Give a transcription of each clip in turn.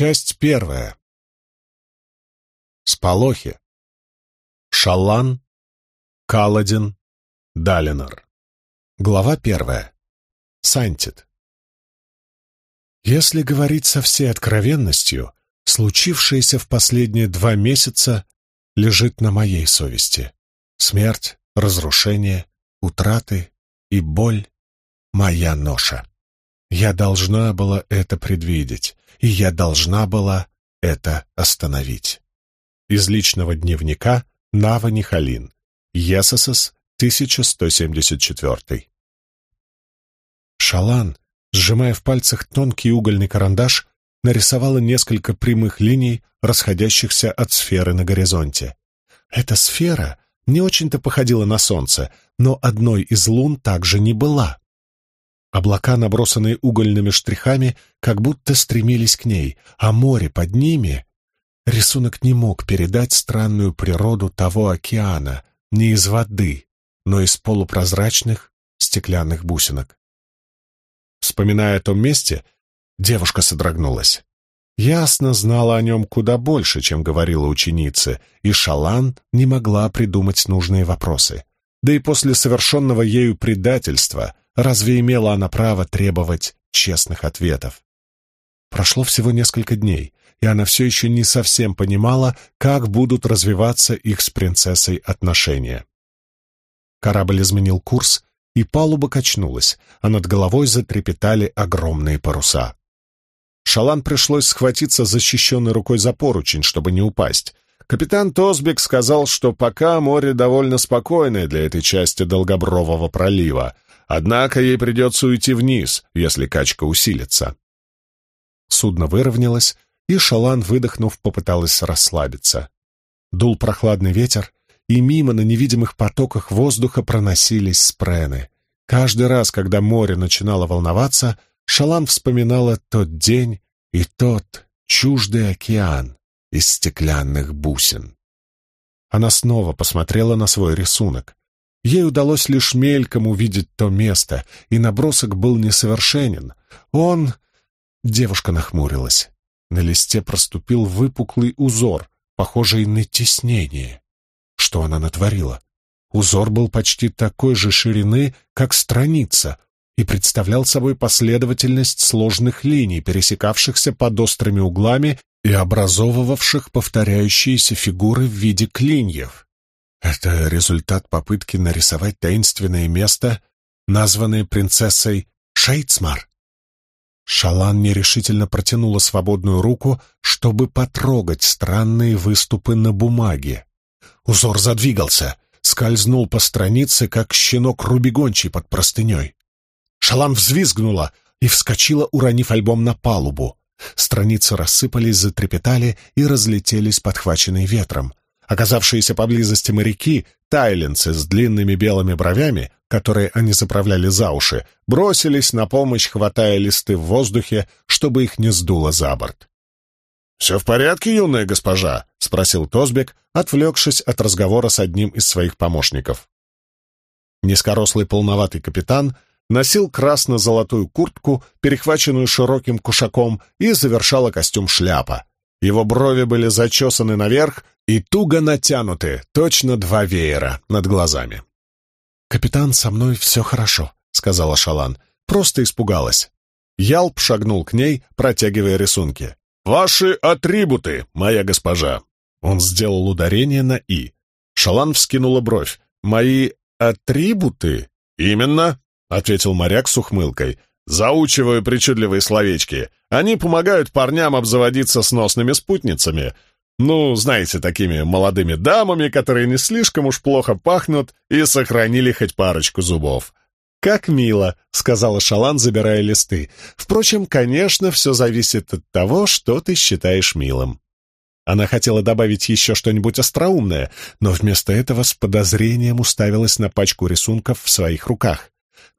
Часть первая. Сполохи. Шалан, Каладин, Далинор. Глава первая. Сантит. Если говорить со всей откровенностью, случившееся в последние два месяца лежит на моей совести. Смерть, разрушение, утраты и боль — моя ноша. Я должна была это предвидеть, и я должна была это остановить. Из личного дневника Нава Нихалин, ЕССС, 1174. Шалан, сжимая в пальцах тонкий угольный карандаш, нарисовала несколько прямых линий, расходящихся от сферы на горизонте. Эта сфера не очень-то походила на Солнце, но одной из лун также не была. Облака, набросанные угольными штрихами, как будто стремились к ней, а море под ними... Рисунок не мог передать странную природу того океана, не из воды, но из полупрозрачных стеклянных бусинок. Вспоминая о том месте, девушка содрогнулась. Ясно знала о нем куда больше, чем говорила ученица, и Шалан не могла придумать нужные вопросы. Да и после совершенного ею предательства — Разве имела она право требовать честных ответов? Прошло всего несколько дней, и она все еще не совсем понимала, как будут развиваться их с принцессой отношения. Корабль изменил курс, и палуба качнулась, а над головой затрепетали огромные паруса. Шалан пришлось схватиться защищенной рукой за поручень, чтобы не упасть. Капитан Тосбек сказал, что пока море довольно спокойное для этой части Долгобрового пролива, Однако ей придется уйти вниз, если качка усилится. Судно выровнялось, и Шалан, выдохнув, попыталась расслабиться. Дул прохладный ветер, и мимо на невидимых потоках воздуха проносились спрены. Каждый раз, когда море начинало волноваться, Шалан вспоминала тот день и тот чуждый океан из стеклянных бусин. Она снова посмотрела на свой рисунок. Ей удалось лишь мельком увидеть то место, и набросок был несовершенен. Он... Девушка нахмурилась. На листе проступил выпуклый узор, похожий на теснение. Что она натворила? Узор был почти такой же ширины, как страница, и представлял собой последовательность сложных линий, пересекавшихся под острыми углами и образовывавших повторяющиеся фигуры в виде клиньев. Это результат попытки нарисовать таинственное место, названное принцессой Шейцмар. Шалан нерешительно протянула свободную руку, чтобы потрогать странные выступы на бумаге. Узор задвигался, скользнул по странице, как щенок рубигончий под простыней. Шалан взвизгнула и вскочила, уронив альбом на палубу. Страницы рассыпались, затрепетали и разлетелись, подхваченные ветром. Оказавшиеся поблизости моряки, тайленцы с длинными белыми бровями, которые они заправляли за уши, бросились на помощь, хватая листы в воздухе, чтобы их не сдуло за борт. «Все в порядке, юная госпожа?» — спросил Тосбек, отвлекшись от разговора с одним из своих помощников. Низкорослый полноватый капитан носил красно-золотую куртку, перехваченную широким кушаком, и завершала костюм шляпа. Его брови были зачесаны наверх и туго натянуты, точно два веера над глазами. «Капитан, со мной все хорошо», — сказала Шалан. «Просто испугалась». Ялп шагнул к ней, протягивая рисунки. «Ваши атрибуты, моя госпожа!» Он сделал ударение на «и». Шалан вскинула бровь. «Мои атрибуты?» «Именно», — ответил моряк с ухмылкой. «Заучиваю причудливые словечки. Они помогают парням обзаводиться сносными спутницами. Ну, знаете, такими молодыми дамами, которые не слишком уж плохо пахнут и сохранили хоть парочку зубов. «Как мило», — сказала Шалан, забирая листы. «Впрочем, конечно, все зависит от того, что ты считаешь милым». Она хотела добавить еще что-нибудь остроумное, но вместо этого с подозрением уставилась на пачку рисунков в своих руках.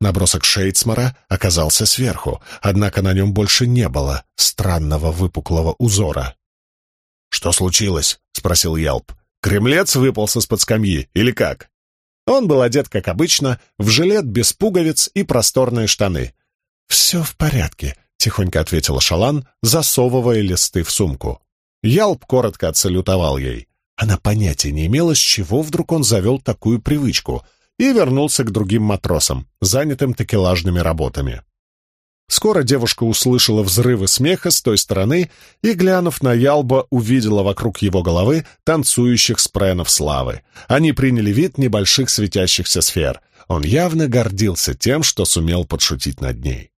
Набросок Шейцмара оказался сверху, однако на нем больше не было странного выпуклого узора. «Что случилось?» — спросил Ялп. «Кремлец выполз из-под скамьи, или как?» Он был одет, как обычно, в жилет без пуговиц и просторные штаны. «Все в порядке», тихонько ответила Шалан, засовывая листы в сумку. Ялп коротко отсалютовал ей. Она понятия не имела, с чего вдруг он завел такую привычку, и вернулся к другим матросам, занятым такелажными работами. Скоро девушка услышала взрывы смеха с той стороны и, глянув на Ялба, увидела вокруг его головы танцующих спренов славы. Они приняли вид небольших светящихся сфер. Он явно гордился тем, что сумел подшутить над ней.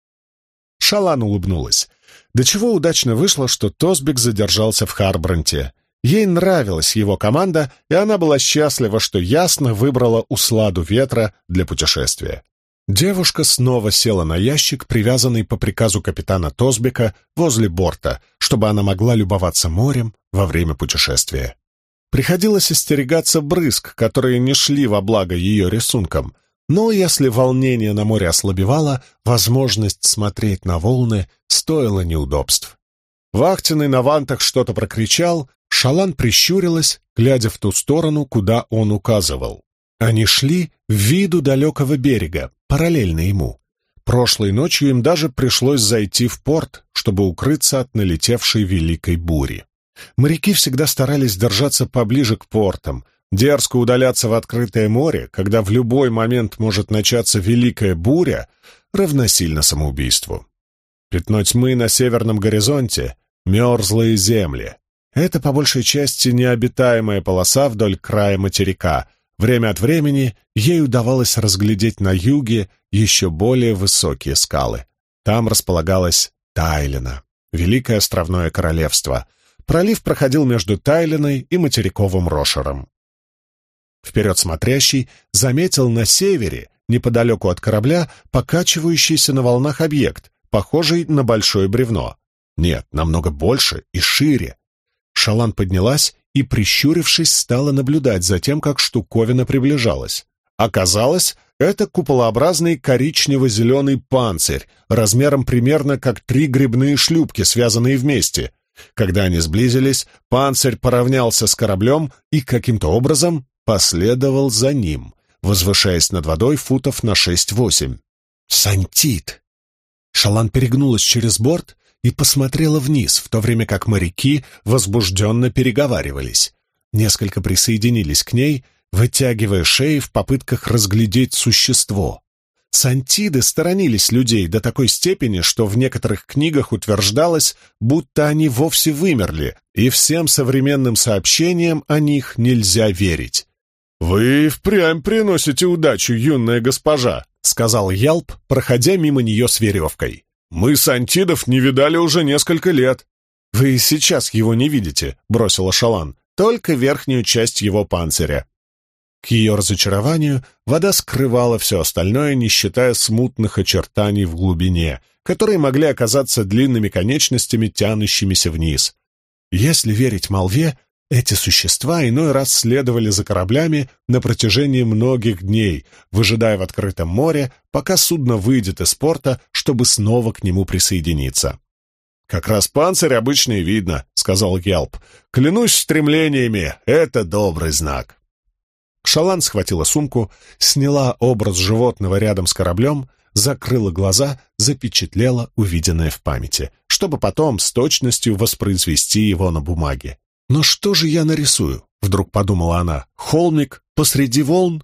Шалан улыбнулась. До чего удачно вышло, что Тосбик задержался в Харбранте. Ей нравилась его команда, и она была счастлива, что ясно выбрала усладу ветра для путешествия. Девушка снова села на ящик, привязанный по приказу капитана Тосбика возле борта, чтобы она могла любоваться морем во время путешествия. Приходилось остерегаться брызг, которые не шли во благо ее рисункам, но если волнение на море ослабевало, возможность смотреть на волны стоила неудобств. Вахтенный на вантах что-то прокричал, Шалан прищурилась, глядя в ту сторону, куда он указывал. Они шли в виду далекого берега, параллельно ему. Прошлой ночью им даже пришлось зайти в порт, чтобы укрыться от налетевшей великой бури. Моряки всегда старались держаться поближе к портам, Дерзко удаляться в открытое море, когда в любой момент может начаться великая буря, равносильно самоубийству. Пятно тьмы на северном горизонте — мерзлые земли. Это, по большей части, необитаемая полоса вдоль края материка. Время от времени ей удавалось разглядеть на юге еще более высокие скалы. Там располагалась Тайлина, Великое островное королевство. Пролив проходил между Тайлиной и материковым Рошером. Вперед смотрящий заметил на севере, неподалеку от корабля, покачивающийся на волнах объект, похожий на большое бревно. Нет, намного больше и шире. Шалан поднялась и, прищурившись, стала наблюдать за тем, как штуковина приближалась. Оказалось, это куполообразный коричнево-зеленый панцирь, размером примерно как три грибные шлюпки, связанные вместе. Когда они сблизились, панцирь поравнялся с кораблем и каким-то образом последовал за ним, возвышаясь над водой футов на шесть-восемь. «Сантит!» Шалан перегнулась через борт и посмотрела вниз, в то время как моряки возбужденно переговаривались. Несколько присоединились к ней, вытягивая шеи в попытках разглядеть существо. Сантиды сторонились людей до такой степени, что в некоторых книгах утверждалось, будто они вовсе вымерли, и всем современным сообщениям о них нельзя верить. «Вы впрямь приносите удачу, юная госпожа», — сказал Ялп, проходя мимо нее с веревкой. «Мы Сантидов не видали уже несколько лет». «Вы сейчас его не видите», — бросила Шалан, «только верхнюю часть его панциря». К ее разочарованию вода скрывала все остальное, не считая смутных очертаний в глубине, которые могли оказаться длинными конечностями, тянущимися вниз. Если верить молве, эти существа иной раз следовали за кораблями на протяжении многих дней, выжидая в открытом море, пока судно выйдет из порта, чтобы снова к нему присоединиться. «Как раз панцирь обычно и видно», — сказал Гелп. «Клянусь стремлениями, это добрый знак». Шалан схватила сумку, сняла образ животного рядом с кораблем, закрыла глаза, запечатлела увиденное в памяти, чтобы потом с точностью воспроизвести его на бумаге. «Но что же я нарисую?» — вдруг подумала она. «Холмик посреди волн?»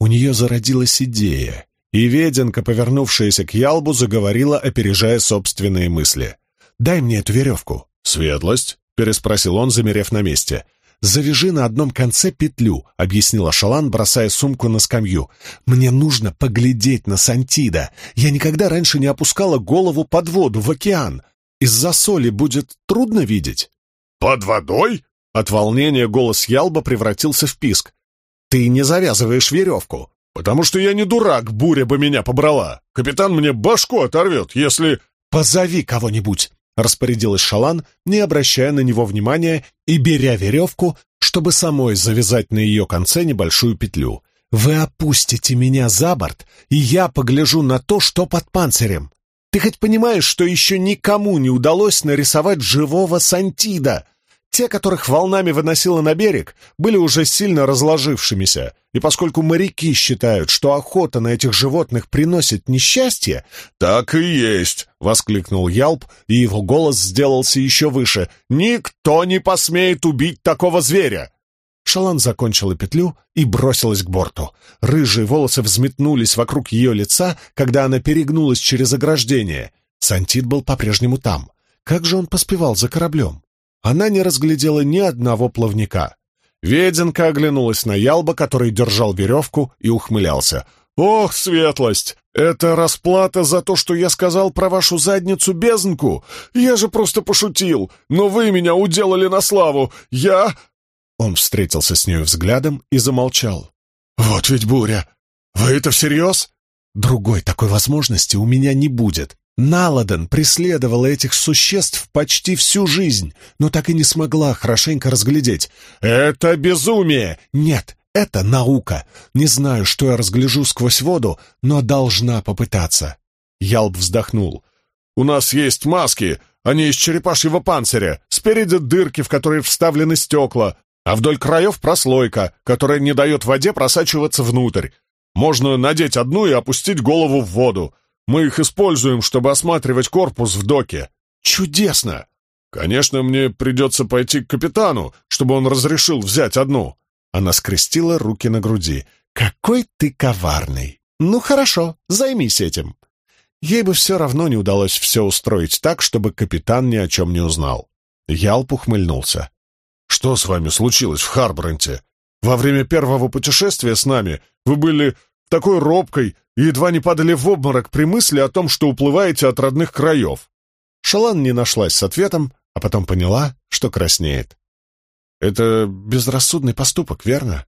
У нее зародилась идея, и Веденка, повернувшаяся к Ялбу, заговорила, опережая собственные мысли. «Дай мне эту веревку». «Светлость?» — переспросил он, замерев на месте. «Завяжи на одном конце петлю», — объяснила Шалан, бросая сумку на скамью. «Мне нужно поглядеть на Сантида. Я никогда раньше не опускала голову под воду, в океан. Из-за соли будет трудно видеть». «Под водой?» От волнения голос Ялба превратился в писк. «Ты не завязываешь веревку». «Потому что я не дурак, буря бы меня побрала. Капитан мне башку оторвет, если...» «Позови кого-нибудь», — распорядилась Шалан, не обращая на него внимания и беря веревку, чтобы самой завязать на ее конце небольшую петлю. «Вы опустите меня за борт, и я погляжу на то, что под панцирем. Ты хоть понимаешь, что еще никому не удалось нарисовать живого Сантида? Те, которых волнами выносило на берег, были уже сильно разложившимися, и поскольку моряки считают, что охота на этих животных приносит несчастье... «Так и есть!» — воскликнул Ялп, и его голос сделался еще выше. «Никто не посмеет убить такого зверя!» Шалан закончила петлю и бросилась к борту. Рыжие волосы взметнулись вокруг ее лица, когда она перегнулась через ограждение. Сантит был по-прежнему там. Как же он поспевал за кораблем? Она не разглядела ни одного плавника. Веденка оглянулась на Ялба, который держал веревку и ухмылялся. «Ох, светлость! Это расплата за то, что я сказал про вашу задницу-безнку! Я же просто пошутил, но вы меня уделали на славу! Я...» Он встретился с нею взглядом и замолчал. «Вот ведь буря! Вы это всерьез?» «Другой такой возможности у меня не будет. Наладан преследовала этих существ почти всю жизнь, но так и не смогла хорошенько разглядеть. «Это безумие!» «Нет, это наука. Не знаю, что я разгляжу сквозь воду, но должна попытаться». Ялб вздохнул. «У нас есть маски, они из черепашьего панциря. Спереди дырки, в которые вставлены стекла, а вдоль краев прослойка, которая не дает воде просачиваться внутрь. Можно надеть одну и опустить голову в воду. Мы их используем, чтобы осматривать корпус в доке. Чудесно! Конечно, мне придется пойти к капитану, чтобы он разрешил взять одну. Она скрестила руки на груди. Какой ты коварный! Ну хорошо, займись этим. Ей бы все равно не удалось все устроить так, чтобы капитан ни о чем не узнал. Ялп ухмыльнулся. «Что с вами случилось в Харборенте? Во время первого путешествия с нами вы были такой робкой и едва не падали в обморок при мысли о том, что уплываете от родных краев. Шалан не нашлась с ответом, а потом поняла, что краснеет. «Это безрассудный поступок, верно?»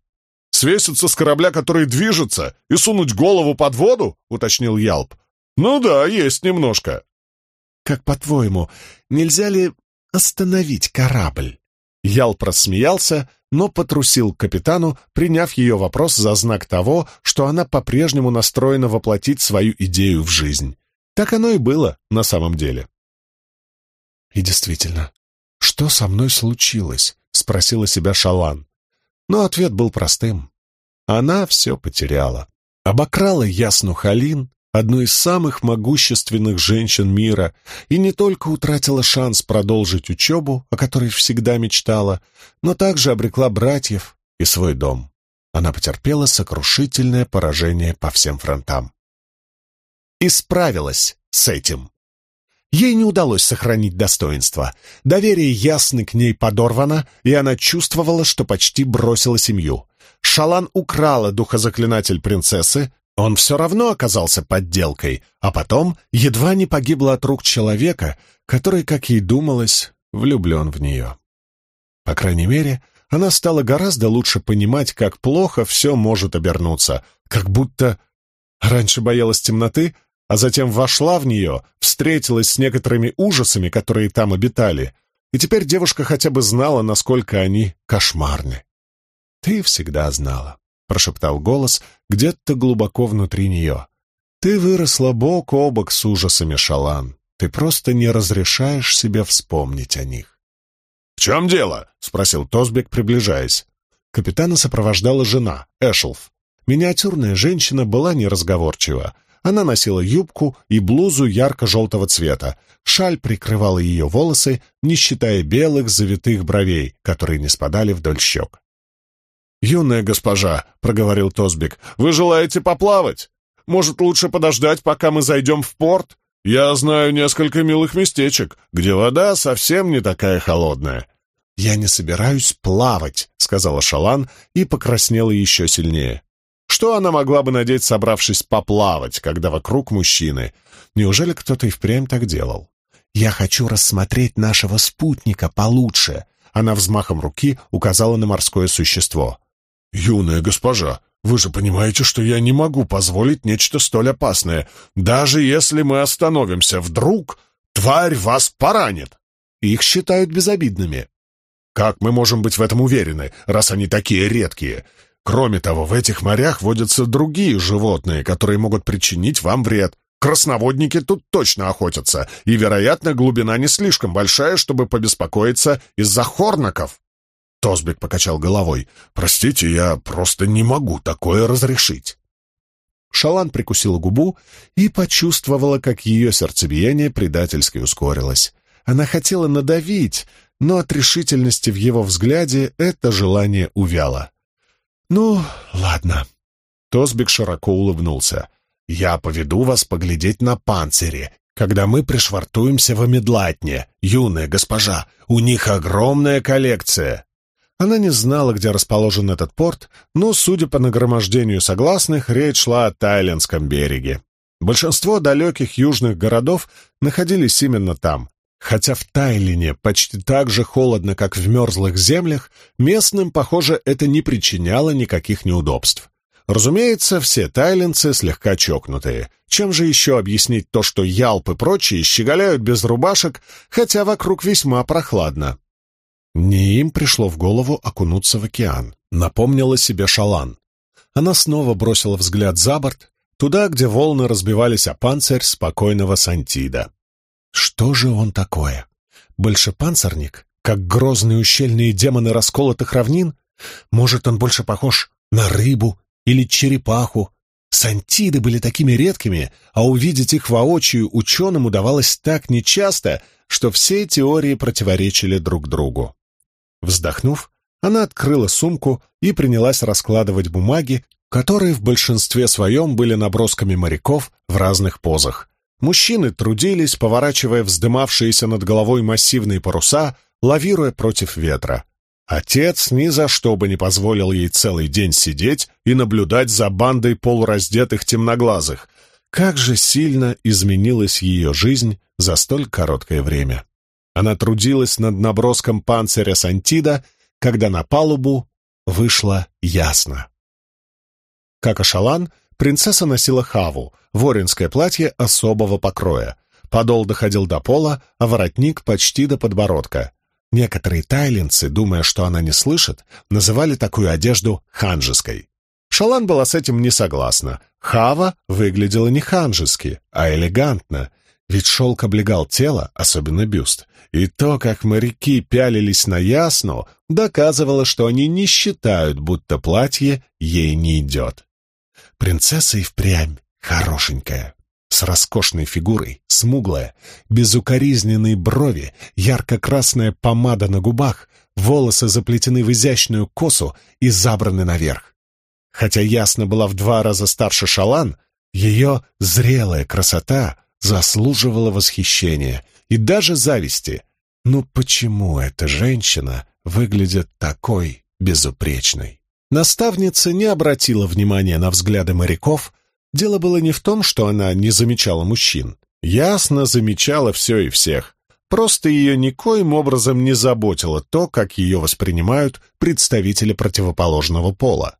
«Свеситься с корабля, который движется, и сунуть голову под воду?» — уточнил Ялп. «Ну да, есть немножко». «Как по-твоему, нельзя ли остановить корабль?» Ялп рассмеялся, но потрусил к капитану, приняв ее вопрос за знак того, что она по-прежнему настроена воплотить свою идею в жизнь. Так оно и было на самом деле. «И действительно, что со мной случилось?» — спросила себя Шалан. Но ответ был простым. Она все потеряла. Обокрала Ясну Халин, одну из самых могущественных женщин мира, и не только утратила шанс продолжить учебу, о которой всегда мечтала, но также обрекла братьев и свой дом. Она потерпела сокрушительное поражение по всем фронтам. И справилась с этим. Ей не удалось сохранить достоинство. Доверие ясно к ней подорвано, и она чувствовала, что почти бросила семью. Шалан украла духозаклинатель принцессы, он все равно оказался подделкой, а потом едва не погибла от рук человека, который, как ей думалось, влюблен в нее. По крайней мере, она стала гораздо лучше понимать, как плохо все может обернуться, как будто раньше боялась темноты, а затем вошла в нее, встретилась с некоторыми ужасами, которые там обитали, и теперь девушка хотя бы знала, насколько они кошмарны. Ты всегда знала прошептал голос где-то глубоко внутри нее. «Ты выросла бок о бок с ужасами, Шалан. Ты просто не разрешаешь себе вспомнить о них». «В чем дело?» — спросил Тосбек, приближаясь. Капитана сопровождала жена, Эшелф. Миниатюрная женщина была неразговорчива. Она носила юбку и блузу ярко-желтого цвета. Шаль прикрывала ее волосы, не считая белых завитых бровей, которые не спадали вдоль щек. «Юная госпожа», — проговорил Тосбик, — «вы желаете поплавать? Может, лучше подождать, пока мы зайдем в порт? Я знаю несколько милых местечек, где вода совсем не такая холодная». «Я не собираюсь плавать», — сказала Шалан и покраснела еще сильнее. Что она могла бы надеть, собравшись поплавать, когда вокруг мужчины? Неужели кто-то и впрямь так делал? «Я хочу рассмотреть нашего спутника получше», — она взмахом руки указала на морское существо. «Юная госпожа, вы же понимаете, что я не могу позволить нечто столь опасное. Даже если мы остановимся, вдруг тварь вас поранит!» «Их считают безобидными». «Как мы можем быть в этом уверены, раз они такие редкие? Кроме того, в этих морях водятся другие животные, которые могут причинить вам вред. Красноводники тут точно охотятся, и, вероятно, глубина не слишком большая, чтобы побеспокоиться из-за хорнаков. Тосбик покачал головой. «Простите, я просто не могу такое разрешить». Шалан прикусила губу и почувствовала, как ее сердцебиение предательски ускорилось. Она хотела надавить, но от решительности в его взгляде это желание увяло. «Ну, ладно». Тосбик широко улыбнулся. «Я поведу вас поглядеть на панцири, когда мы пришвартуемся в Амедлатне, юная госпожа. У них огромная коллекция». Она не знала, где расположен этот порт, но, судя по нагромождению согласных, речь шла о Тайлендском береге. Большинство далеких южных городов находились именно там. Хотя в Тайлине почти так же холодно, как в мерзлых землях, местным, похоже, это не причиняло никаких неудобств. Разумеется, все тайленцы слегка чокнутые. Чем же еще объяснить то, что ялп и прочие щеголяют без рубашек, хотя вокруг весьма прохладно? Не им пришло в голову окунуться в океан, напомнила себе Шалан. Она снова бросила взгляд за борт, туда, где волны разбивались о панцирь спокойного Сантида. Что же он такое? Большепанцирник? Как грозные ущельные демоны расколотых равнин? Может, он больше похож на рыбу или черепаху? Сантиды были такими редкими, а увидеть их воочию ученым удавалось так нечасто, что все теории противоречили друг другу. Вздохнув, она открыла сумку и принялась раскладывать бумаги, которые в большинстве своем были набросками моряков в разных позах. Мужчины трудились, поворачивая вздымавшиеся над головой массивные паруса, лавируя против ветра. Отец ни за что бы не позволил ей целый день сидеть и наблюдать за бандой полураздетых темноглазых. Как же сильно изменилась ее жизнь за столь короткое время. Она трудилась над наброском панциря Сантида, когда на палубу вышло ясно. Как Ашалан, принцесса носила хаву, воринское платье особого покроя. Подол доходил до пола, а воротник почти до подбородка. Некоторые тайлинцы, думая, что она не слышит, называли такую одежду ханжеской. Шалан была с этим не согласна. Хава выглядела не ханжески, а элегантно, ведь шелк облегал тело, особенно бюст, и то, как моряки пялились на Ясну, доказывало, что они не считают, будто платье ей не идет. Принцесса и впрямь хорошенькая, с роскошной фигурой, смуглая, безукоризненные брови, ярко-красная помада на губах, волосы заплетены в изящную косу и забраны наверх. Хотя Ясна была в два раза старше Шалан, ее зрелая красота заслуживала восхищения и даже зависти. Но почему эта женщина выглядит такой безупречной? Наставница не обратила внимания на взгляды моряков. Дело было не в том, что она не замечала мужчин. Ясно замечала все и всех. Просто ее никоим образом не заботило то, как ее воспринимают представители противоположного пола.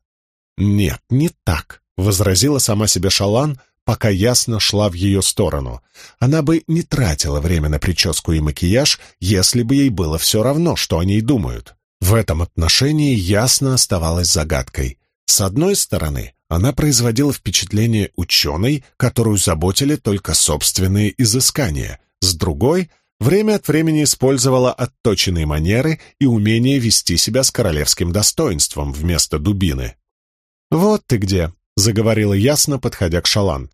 «Нет, не так», — возразила сама себе Шалан, пока ясно шла в ее сторону. Она бы не тратила время на прическу и макияж, если бы ей было все равно, что о ней думают. В этом отношении ясно оставалась загадкой. С одной стороны, она производила впечатление ученой, которую заботили только собственные изыскания. С другой, время от времени использовала отточенные манеры и умение вести себя с королевским достоинством вместо дубины. «Вот ты где», — заговорила ясно, подходя к шалан.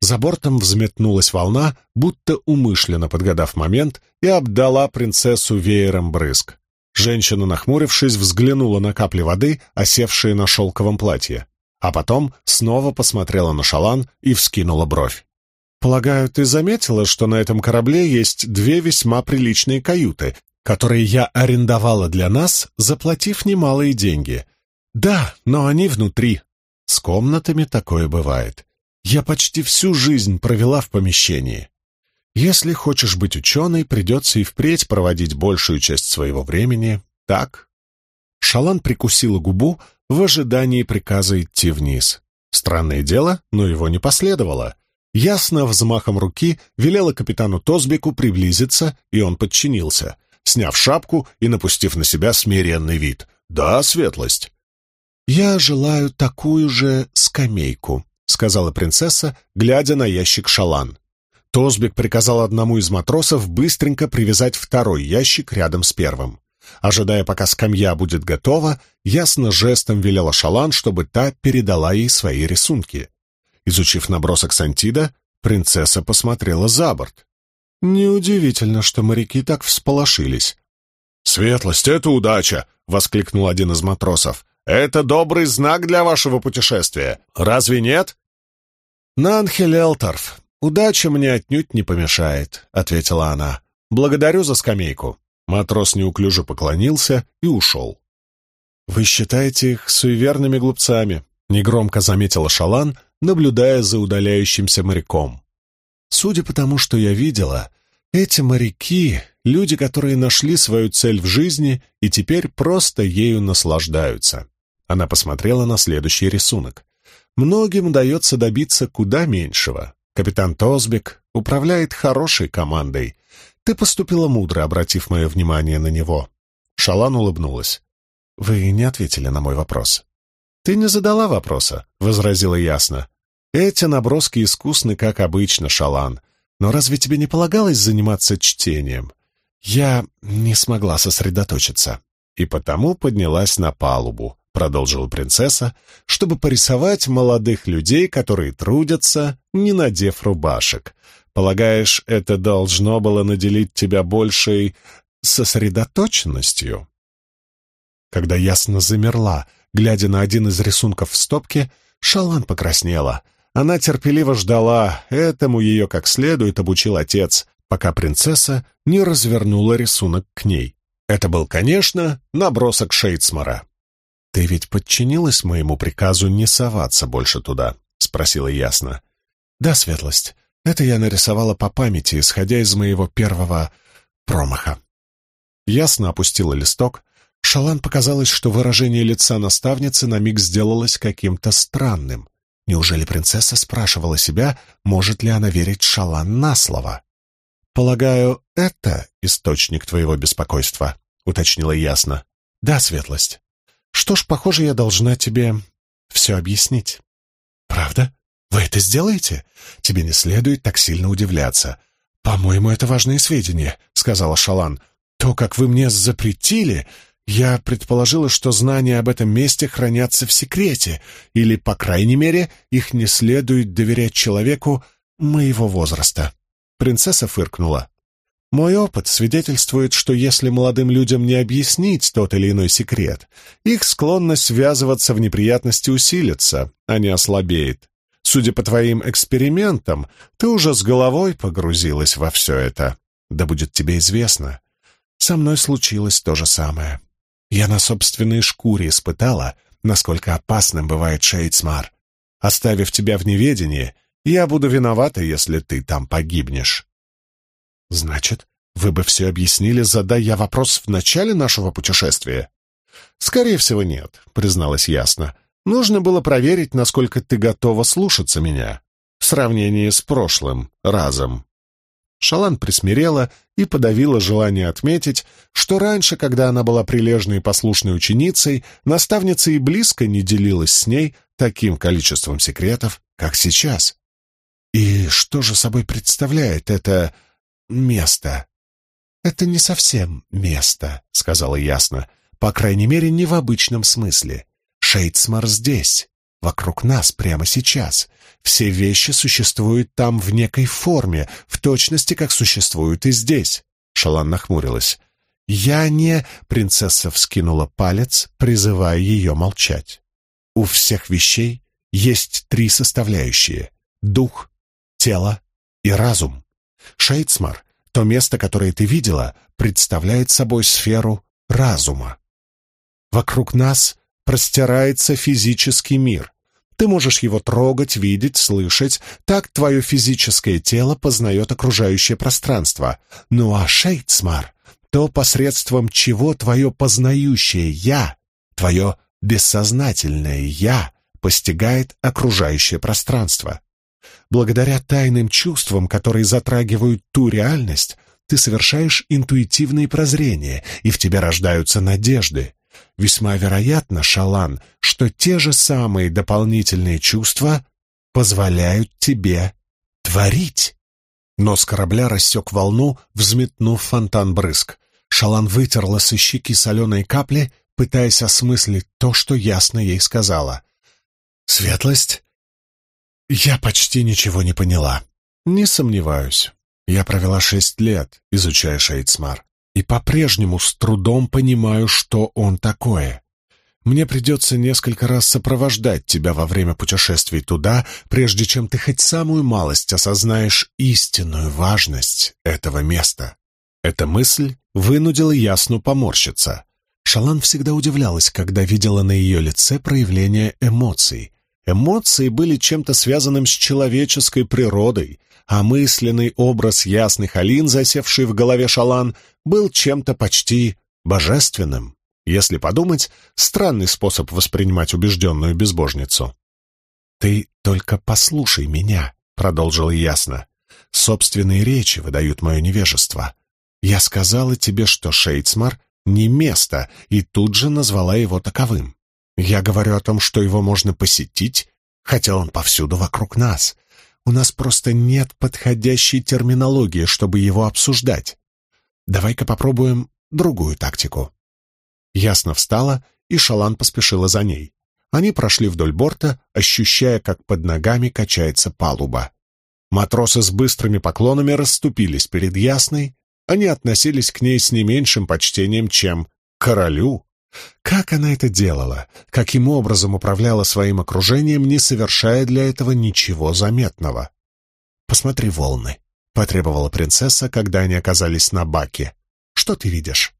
За бортом взметнулась волна, будто умышленно подгадав момент, и обдала принцессу веером брызг. Женщина, нахмурившись, взглянула на капли воды, осевшие на шелковом платье, а потом снова посмотрела на шалан и вскинула бровь. «Полагаю, ты заметила, что на этом корабле есть две весьма приличные каюты, которые я арендовала для нас, заплатив немалые деньги. Да, но они внутри, с комнатами такое бывает. Я почти всю жизнь провела в помещении. Если хочешь быть ученой, придется и впредь проводить большую часть своего времени так. Шалан прикусила губу в ожидании приказа идти вниз. Странное дело, но его не последовало. Ясно взмахом руки велела капитану Тосбеку приблизиться, и он подчинился, сняв шапку и напустив на себя смиренный вид. «Да, светлость. «Я желаю такую же скамейку», — сказала принцесса, глядя на ящик шалан. Тосбек приказал одному из матросов быстренько привязать второй ящик рядом с первым. Ожидая, пока скамья будет готова, ясно жестом велела Шалан, чтобы та передала ей свои рисунки. Изучив набросок Сантида, принцесса посмотрела за борт. Неудивительно, что моряки так всполошились. «Светлость — это удача!» — воскликнул один из матросов. «Это добрый знак для вашего путешествия. Разве нет?» «Нанхель Элторф, удача мне отнюдь не помешает», — ответила она. «Благодарю за скамейку». Матрос неуклюже поклонился и ушел. «Вы считаете их суеверными глупцами», — негромко заметила Шалан, наблюдая за удаляющимся моряком. «Судя по тому, что я видела, эти моряки — люди, которые нашли свою цель в жизни и теперь просто ею наслаждаются». Она посмотрела на следующий рисунок. «Многим удается добиться куда меньшего. Капитан Тосбек управляет хорошей командой, ты поступила мудро, обратив мое внимание на него. Шалан улыбнулась. Вы не ответили на мой вопрос. Ты не задала вопроса, возразила ясно. Эти наброски искусны, как обычно, Шалан. Но разве тебе не полагалось заниматься чтением? Я не смогла сосредоточиться. И потому поднялась на палубу, продолжила принцесса, чтобы порисовать молодых людей, которые трудятся, не надев рубашек, Полагаешь, это должно было наделить тебя большей сосредоточенностью? Когда ясно замерла, глядя на один из рисунков в стопке, Шалан покраснела. Она терпеливо ждала, этому ее как следует обучил отец, пока принцесса не развернула рисунок к ней. Это был, конечно, набросок Шейцмара. «Ты ведь подчинилась моему приказу не соваться больше туда?» — спросила ясно. «Да, светлость. Это я нарисовала по памяти, исходя из моего первого промаха. Ясно опустила листок. Шалан показалось, что выражение лица наставницы на миг сделалось каким-то странным. Неужели принцесса спрашивала себя, может ли она верить Шалан на слово? «Полагаю, это источник твоего беспокойства», — уточнила ясно. «Да, светлость. Что ж, похоже, я должна тебе все объяснить». «Правда?» «Вы это сделаете? Тебе не следует так сильно удивляться. По-моему, это важные сведения», — сказала Шалан. «То, как вы мне запретили, я предположила, что знания об этом месте хранятся в секрете, или, по крайней мере, их не следует доверять человеку моего возраста». Принцесса фыркнула. Мой опыт свидетельствует, что если молодым людям не объяснить тот или иной секрет, их склонность связываться в неприятности усилится, а не ослабеет. Судя по твоим экспериментам, ты уже с головой погрузилась во все это. Да будет тебе известно. Со мной случилось то же самое. Я на собственной шкуре испытала, насколько опасным бывает Шейцмар. Оставив тебя в неведении, я буду виновата, если ты там погибнешь. Значит, вы бы все объяснили, задай я вопрос в начале нашего путешествия? Скорее всего, нет, призналась ясно. Нужно было проверить, насколько ты готова слушаться меня в сравнении с прошлым разом. Шалан присмирела и подавила желание отметить, что раньше, когда она была прилежной и послушной ученицей, наставница и близко не делилась с ней таким количеством секретов, как сейчас. И что же собой представляет это место? «Это не совсем место», — сказала ясно, «по крайней мере, не в обычном смысле. Шейдсмар здесь, вокруг нас, прямо сейчас. Все вещи существуют там в некой форме, в точности, как существуют и здесь. Шалан нахмурилась. «Я не...» — принцесса вскинула палец, призывая ее молчать. «У всех вещей есть три составляющие — дух, тело и разум. Шейдсмар, то место, которое ты видела, представляет собой сферу разума. Вокруг нас простирается физический мир. Ты можешь его трогать, видеть, слышать. Так твое физическое тело познает окружающее пространство. Ну а Шейцмар — то, посредством чего твое познающее «я», твое бессознательное «я» постигает окружающее пространство. Благодаря тайным чувствам, которые затрагивают ту реальность, ты совершаешь интуитивные прозрения, и в тебе рождаются надежды. Весьма вероятно, Шалан, что те же самые дополнительные чувства позволяют тебе творить. Нос корабля рассек волну, взметнув фонтан брызг. Шалан вытерла со щеки соленые капли, пытаясь осмыслить то, что ясно ей сказала. «Светлость?» Я почти ничего не поняла. Не сомневаюсь. Я провела шесть лет, изучая Шейдсмар, и по-прежнему с трудом понимаю, что он такое. Мне придется несколько раз сопровождать тебя во время путешествий туда, прежде чем ты хоть самую малость осознаешь истинную важность этого места. Эта мысль вынудила Ясну поморщиться. Шалан всегда удивлялась, когда видела на ее лице проявление эмоций. Эмоции были чем-то связанным с человеческой природой, а мысленный образ ясных Алин, засевший в голове Шалан, был чем-то почти божественным. Если подумать, странный способ воспринимать убежденную безбожницу. «Ты только послушай меня», — продолжила ясно. «Собственные речи выдают мое невежество. Я сказала тебе, что Шейцмар — не место, и тут же назвала его таковым. Я говорю о том, что его можно посетить, хотя он повсюду вокруг нас. У нас просто нет подходящей терминологии, чтобы его обсуждать. Давай-ка попробуем другую тактику. Ясно встала, и Шалан поспешила за ней. Они прошли вдоль борта, ощущая, как под ногами качается палуба. Матросы с быстрыми поклонами расступились перед Ясной, они относились к ней с не меньшим почтением, чем к королю. Как она это делала? Каким образом управляла своим окружением, не совершая для этого ничего заметного? «Посмотри волны», — потребовала принцесса, когда они оказались на баке. «Что ты видишь?»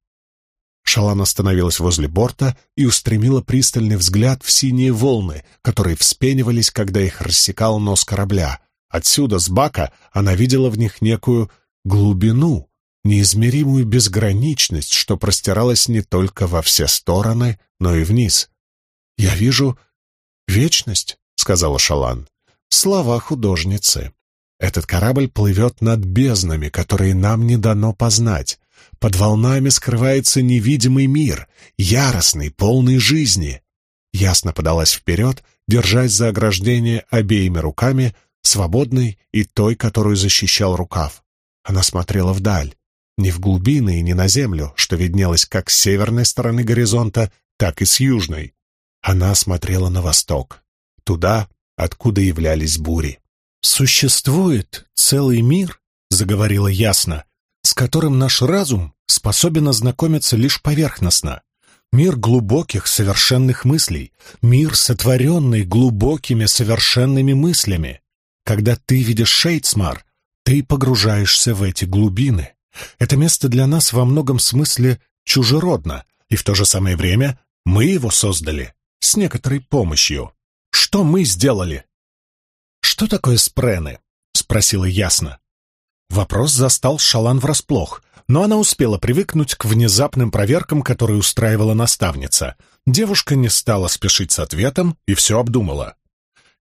Шалан остановилась возле борта и устремила пристальный взгляд в синие волны, которые вспенивались, когда их рассекал нос корабля. Отсюда, с бака, она видела в них некую глубину, неизмеримую безграничность, что простиралась не только во все стороны, но и вниз. «Я вижу вечность», — сказала Шалан. «Слова художницы. Этот корабль плывет над безднами, которые нам не дано познать. Под волнами скрывается невидимый мир, яростный, полный жизни. Ясно подалась вперед, держась за ограждение обеими руками, свободной и той, которую защищал рукав. Она смотрела вдаль, не в глубины и не на землю, что виднелось как с северной стороны горизонта, так и с южной. Она смотрела на восток, туда, откуда являлись бури. «Существует целый мир», — заговорила ясно, с которым наш разум способен ознакомиться лишь поверхностно. Мир глубоких, совершенных мыслей, мир, сотворенный глубокими, совершенными мыслями. Когда ты видишь Шейцмар, ты погружаешься в эти глубины. Это место для нас во многом смысле чужеродно, и в то же самое время мы его создали с некоторой помощью. Что мы сделали? «Что такое спрены?» — спросила ясно. Вопрос застал Шалан врасплох, но она успела привыкнуть к внезапным проверкам, которые устраивала наставница. Девушка не стала спешить с ответом и все обдумала.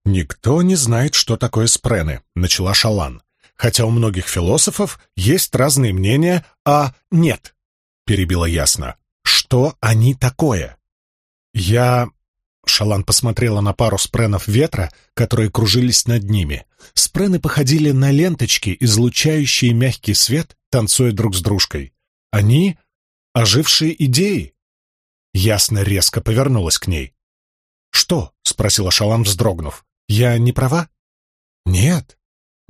«Никто не знает, что такое спрены», — начала Шалан. «Хотя у многих философов есть разные мнения, а нет», — перебила ясно. «Что они такое?» «Я Шалан посмотрела на пару спренов ветра, которые кружились над ними. Спрены походили на ленточки, излучающие мягкий свет, танцуя друг с дружкой. Они — ожившие идеи. Ясно резко повернулась к ней. «Что?» — спросила Шалан, вздрогнув. «Я не права?» «Нет,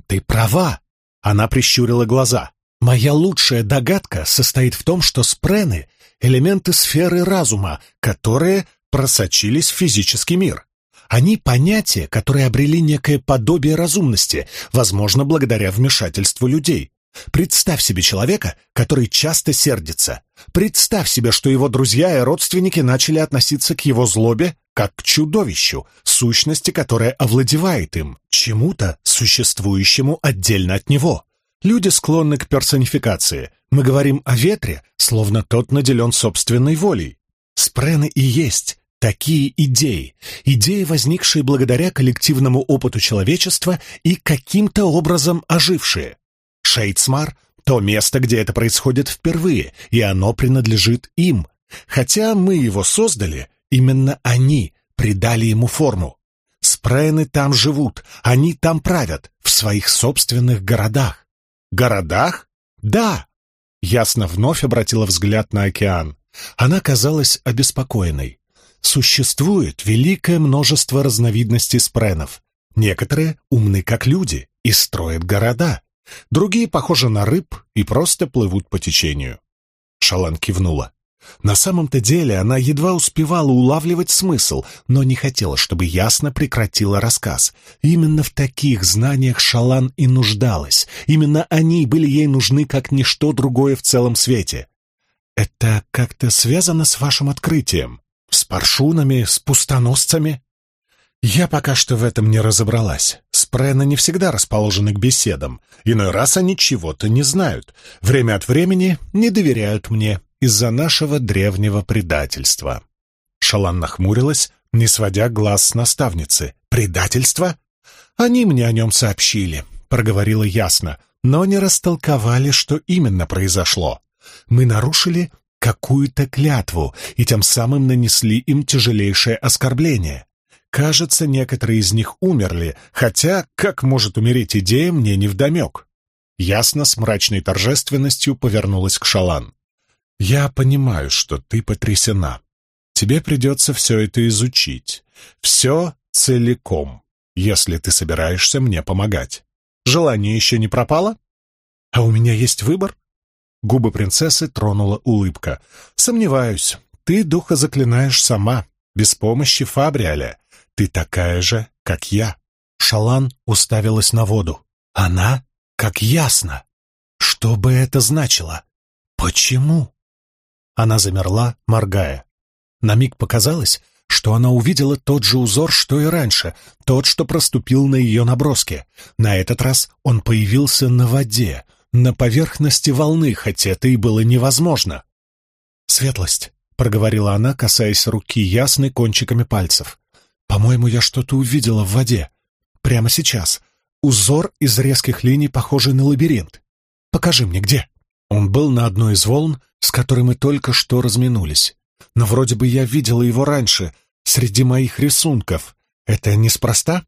ты права!» Она прищурила глаза. «Моя лучшая догадка состоит в том, что спрены — элементы сферы разума, которые просочились в физический мир. Они понятия, которые обрели некое подобие разумности, возможно, благодаря вмешательству людей. Представь себе человека, который часто сердится. Представь себе, что его друзья и родственники начали относиться к его злобе как к чудовищу, сущности, которая овладевает им, чему-то, существующему отдельно от него. Люди склонны к персонификации. Мы говорим о ветре, словно тот наделен собственной волей. Спрены и есть Такие идеи, идеи, возникшие благодаря коллективному опыту человечества и каким-то образом ожившие. Шейцмар — то место, где это происходит впервые, и оно принадлежит им. Хотя мы его создали, именно они придали ему форму. Спрены там живут, они там правят, в своих собственных городах. Городах? Да. Ясно вновь обратила взгляд на океан. Она казалась обеспокоенной. Существует великое множество разновидностей спренов. Некоторые умны как люди и строят города. Другие похожи на рыб и просто плывут по течению. Шалан кивнула. На самом-то деле она едва успевала улавливать смысл, но не хотела, чтобы ясно прекратила рассказ. Именно в таких знаниях Шалан и нуждалась. Именно они были ей нужны как ничто другое в целом свете. «Это как-то связано с вашим открытием? С паршунами, с пустоносцами?» Я пока что в этом не разобралась. Спрены не всегда расположены к беседам. Иной раз они чего-то не знают. Время от времени не доверяют мне из-за нашего древнего предательства. Шалан нахмурилась, не сводя глаз с наставницы. «Предательство?» «Они мне о нем сообщили», — проговорила ясно, но не растолковали, что именно произошло. «Мы нарушили какую-то клятву и тем самым нанесли им тяжелейшее оскорбление. Кажется, некоторые из них умерли, хотя, как может умереть идея, мне невдомек. Ясно с мрачной торжественностью повернулась к Шалан. «Я понимаю, что ты потрясена. Тебе придется все это изучить. Все целиком, если ты собираешься мне помогать. Желание еще не пропало? А у меня есть выбор?» Губы принцессы тронула улыбка. «Сомневаюсь. Ты духа заклинаешь сама, без помощи Фабриаля. Ты такая же, как я. Шалан уставилась на воду. Она как ясно. Что бы это значило? Почему? Она замерла, моргая. На миг показалось, что она увидела тот же узор, что и раньше, тот, что проступил на ее наброске. На этот раз он появился на воде, на поверхности волны, хотя это и было невозможно. «Светлость», — проговорила она, касаясь руки ясной кончиками пальцев. По-моему, я что-то увидела в воде. Прямо сейчас. Узор из резких линий, похожий на лабиринт. Покажи мне, где. Он был на одной из волн, с которой мы только что разминулись. Но вроде бы я видела его раньше, среди моих рисунков. Это неспроста?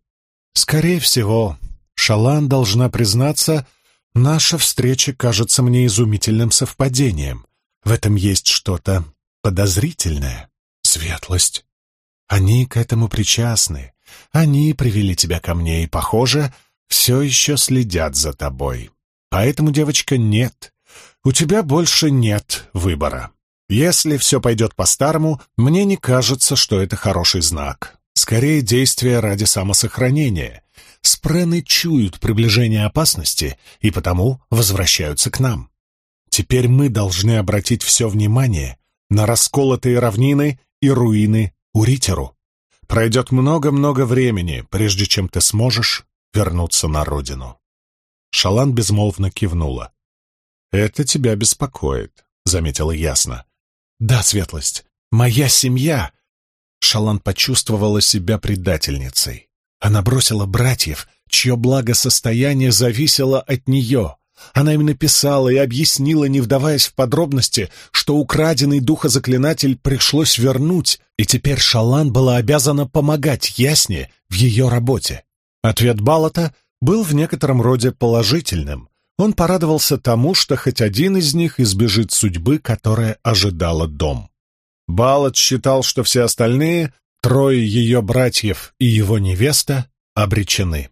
Скорее всего. Шалан должна признаться, наша встреча кажется мне изумительным совпадением. В этом есть что-то подозрительное. Светлость. Они к этому причастны. Они привели тебя ко мне и, похоже, все еще следят за тобой. Поэтому, девочка, нет. У тебя больше нет выбора. Если все пойдет по-старому, мне не кажется, что это хороший знак. Скорее, действие ради самосохранения. Спрены чуют приближение опасности и потому возвращаются к нам. Теперь мы должны обратить все внимание на расколотые равнины и руины Уритеру. Пройдет много-много времени, прежде чем ты сможешь вернуться на родину. Шалан безмолвно кивнула. «Это тебя беспокоит», — заметила ясно. «Да, светлость, моя семья!» Шалан почувствовала себя предательницей. Она бросила братьев, чье благосостояние зависело от нее, она им написала и объяснила, не вдаваясь в подробности, что украденный духозаклинатель пришлось вернуть, и теперь Шалан была обязана помогать Ясне в ее работе. Ответ Балата был в некотором роде положительным. Он порадовался тому, что хоть один из них избежит судьбы, которая ожидала дом. Балат считал, что все остальные, трое ее братьев и его невеста, обречены.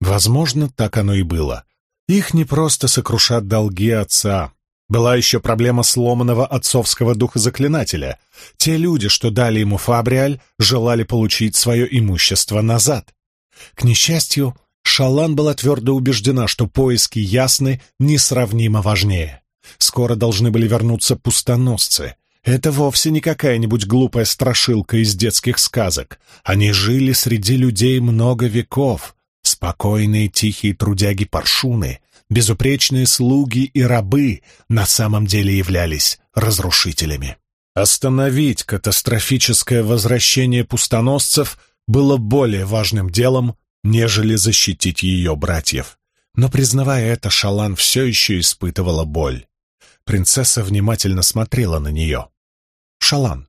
Возможно, так оно и было. Их не просто сокрушат долги отца. Была еще проблема сломанного отцовского духа заклинателя. Те люди, что дали ему Фабриаль, желали получить свое имущество назад. К несчастью, Шалан была твердо убеждена, что поиски ясны несравнимо важнее. Скоро должны были вернуться пустоносцы. Это вовсе не какая-нибудь глупая страшилка из детских сказок. Они жили среди людей много веков, Спокойные, тихие трудяги-паршуны, безупречные слуги и рабы на самом деле являлись разрушителями. Остановить катастрофическое возвращение пустоносцев было более важным делом, нежели защитить ее братьев. Но, признавая это, Шалан все еще испытывала боль. Принцесса внимательно смотрела на нее. «Шалан,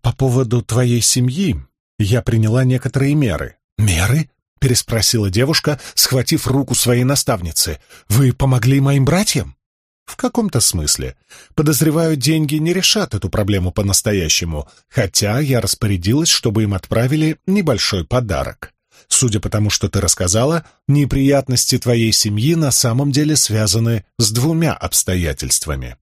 по поводу твоей семьи я приняла некоторые меры. «Меры?» — переспросила девушка, схватив руку своей наставницы. «Вы помогли моим братьям?» «В каком-то смысле. Подозреваю, деньги не решат эту проблему по-настоящему, хотя я распорядилась, чтобы им отправили небольшой подарок. Судя по тому, что ты рассказала, неприятности твоей семьи на самом деле связаны с двумя обстоятельствами.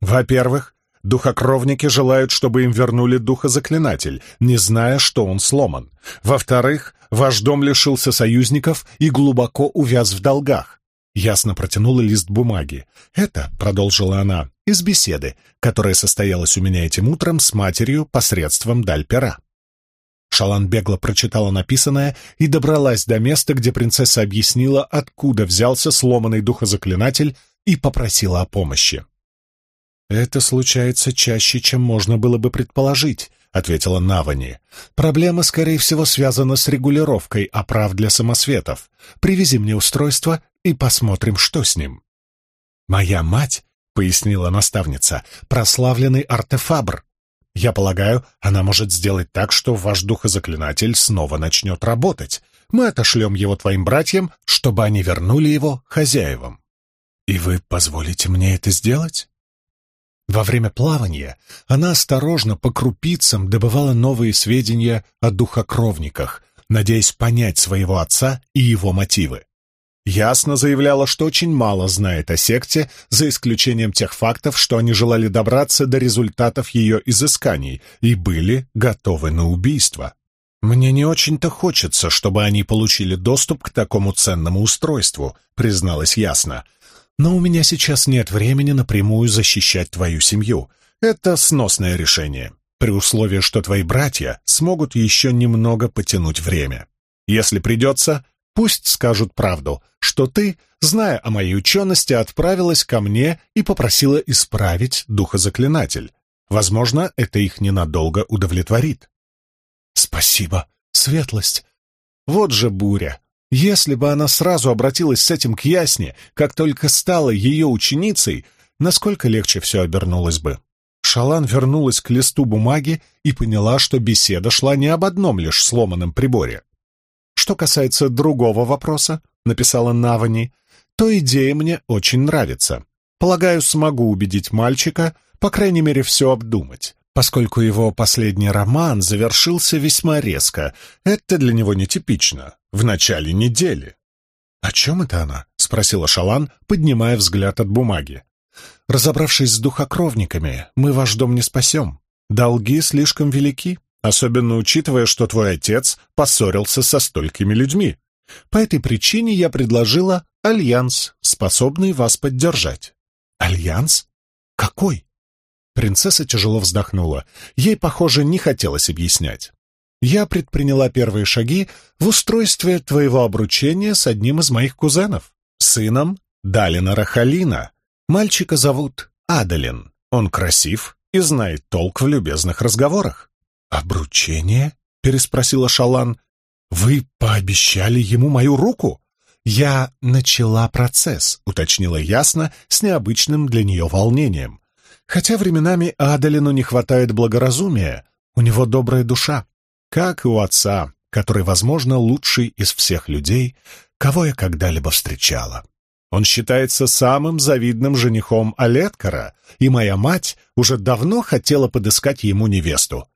Во-первых, Духокровники желают, чтобы им вернули духозаклинатель, не зная, что он сломан. Во-вторых, ваш дом лишился союзников и глубоко увяз в долгах. Ясно протянула лист бумаги. Это, продолжила она, из беседы, которая состоялась у меня этим утром с матерью посредством Дальпера. Шалан бегло прочитала написанное и добралась до места, где принцесса объяснила, откуда взялся сломанный духозаклинатель, и попросила о помощи. «Это случается чаще, чем можно было бы предположить», — ответила Навани. «Проблема, скорее всего, связана с регулировкой оправ для самосветов. Привези мне устройство и посмотрим, что с ним». «Моя мать», — пояснила наставница, — «прославленный артефабр. Я полагаю, она может сделать так, что ваш духозаклинатель снова начнет работать. Мы отошлем его твоим братьям, чтобы они вернули его хозяевам». «И вы позволите мне это сделать?» Во время плавания она осторожно по крупицам добывала новые сведения о духокровниках, надеясь понять своего отца и его мотивы. Ясно заявляла, что очень мало знает о секте, за исключением тех фактов, что они желали добраться до результатов ее изысканий и были готовы на убийство. «Мне не очень-то хочется, чтобы они получили доступ к такому ценному устройству», призналась ясно. Но у меня сейчас нет времени напрямую защищать твою семью. Это сносное решение, при условии, что твои братья смогут еще немного потянуть время. Если придется, пусть скажут правду, что ты, зная о моей учености, отправилась ко мне и попросила исправить духозаклинатель. Возможно, это их ненадолго удовлетворит. Спасибо, светлость. Вот же буря. Если бы она сразу обратилась с этим к Ясне, как только стала ее ученицей, насколько легче все обернулось бы. Шалан вернулась к листу бумаги и поняла, что беседа шла не об одном лишь сломанном приборе. «Что касается другого вопроса», — написала Навани, — «то идея мне очень нравится. Полагаю, смогу убедить мальчика, по крайней мере, все обдумать поскольку его последний роман завершился весьма резко. Это для него нетипично, в начале недели. «О чем это она?» — спросила Шалан, поднимая взгляд от бумаги. «Разобравшись с духокровниками, мы ваш дом не спасем. Долги слишком велики, особенно учитывая, что твой отец поссорился со столькими людьми. По этой причине я предложила альянс, способный вас поддержать». «Альянс? Какой?» Принцесса тяжело вздохнула. Ей, похоже, не хотелось объяснять. «Я предприняла первые шаги в устройстве твоего обручения с одним из моих кузенов, сыном Далинара Холина. Мальчика зовут Адолин. Он красив и знает толк в любезных разговорах». «Обручение?» — переспросила Шалан. «Вы пообещали ему мою руку?» «Я начала процесс», — уточнила ясно, с необычным для нее волнением. Хотя временами Адалину не хватает благоразумия, у него добрая душа, как и у отца, который, возможно, лучший из всех людей, кого я когда-либо встречала. Он считается самым завидным женихом Олеткара, и моя мать уже давно хотела подыскать ему невесту.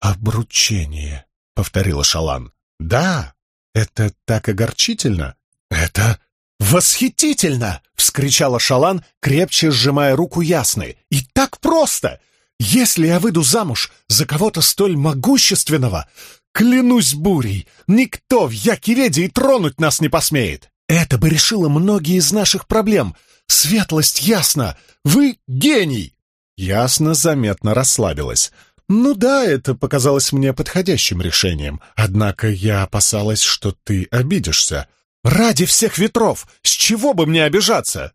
«Обручение», — повторила Шалан. «Да, это так огорчительно. Это «Восхитительно!» — вскричала Шалан, крепче сжимая руку Ясной. «И так просто! Если я выйду замуж за кого-то столь могущественного, клянусь бурей, никто в Якиведе и тронуть нас не посмеет! Это бы решило многие из наших проблем. Светлость ясно! Вы гений!» Ясно заметно расслабилась. «Ну да, это показалось мне подходящим решением, однако я опасалась, что ты обидишься». Ради всех ветров! С чего бы мне обижаться?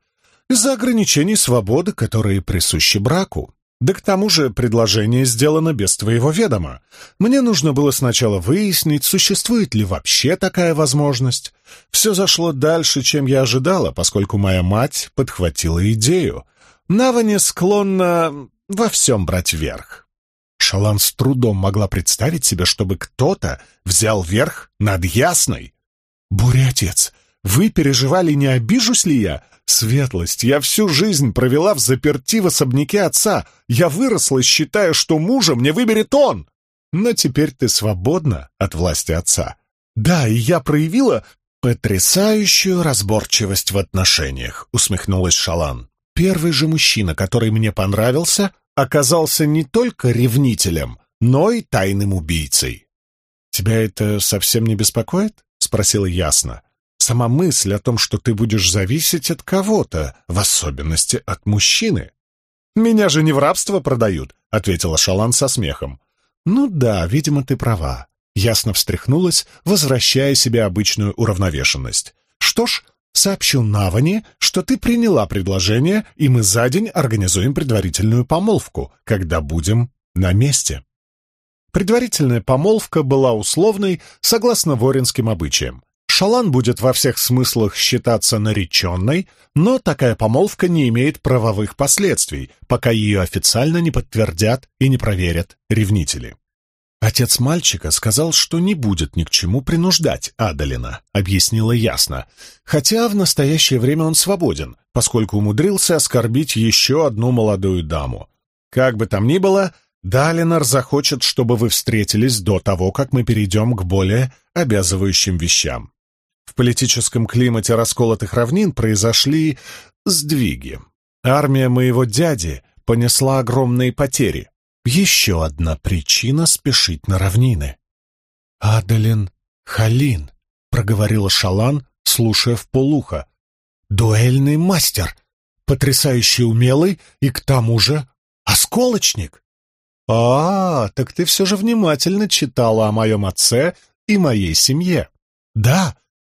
Из-за ограничений свободы, которые присущи браку. Да к тому же предложение сделано без твоего ведома. Мне нужно было сначала выяснить, существует ли вообще такая возможность. Все зашло дальше, чем я ожидала, поскольку моя мать подхватила идею. Навани склонна во всем брать верх. Шалан с трудом могла представить себе, чтобы кто-то взял верх над Ясной. «Буря, отец, вы переживали, не обижусь ли я? Светлость, я всю жизнь провела в заперти в особняке отца. Я выросла, считая, что мужа мне выберет он. Но теперь ты свободна от власти отца. Да, и я проявила потрясающую разборчивость в отношениях», — усмехнулась Шалан. «Первый же мужчина, который мне понравился, оказался не только ревнителем, но и тайным убийцей. «Тебя это совсем не беспокоит?» — спросила ясно. «Сама мысль о том, что ты будешь зависеть от кого-то, в особенности от мужчины». «Меня же не в рабство продают», — ответила Шалан со смехом. «Ну да, видимо, ты права». Ясно встряхнулась, возвращая себе обычную уравновешенность. «Что ж, Сообщу Навани, что ты приняла предложение, и мы за день организуем предварительную помолвку, когда будем на месте. Предварительная помолвка была условной, согласно воринским обычаям. Шалан будет во всех смыслах считаться нареченной, но такая помолвка не имеет правовых последствий, пока ее официально не подтвердят и не проверят ревнители. Отец мальчика сказал, что не будет ни к чему принуждать Адалина, объяснила ясно, хотя в настоящее время он свободен, поскольку умудрился оскорбить еще одну молодую даму. Как бы там ни было, Далинар захочет, чтобы вы встретились до того, как мы перейдем к более обязывающим вещам. В политическом климате расколотых равнин произошли сдвиги. Армия моего дяди понесла огромные потери, еще одна причина спешить на равнины. «Адалин Халин», — проговорила Шалан, слушая в полухо. «Дуэльный мастер, потрясающе умелый и к тому же осколочник». «А, так ты все же внимательно читала о моем отце и моей семье». «Да,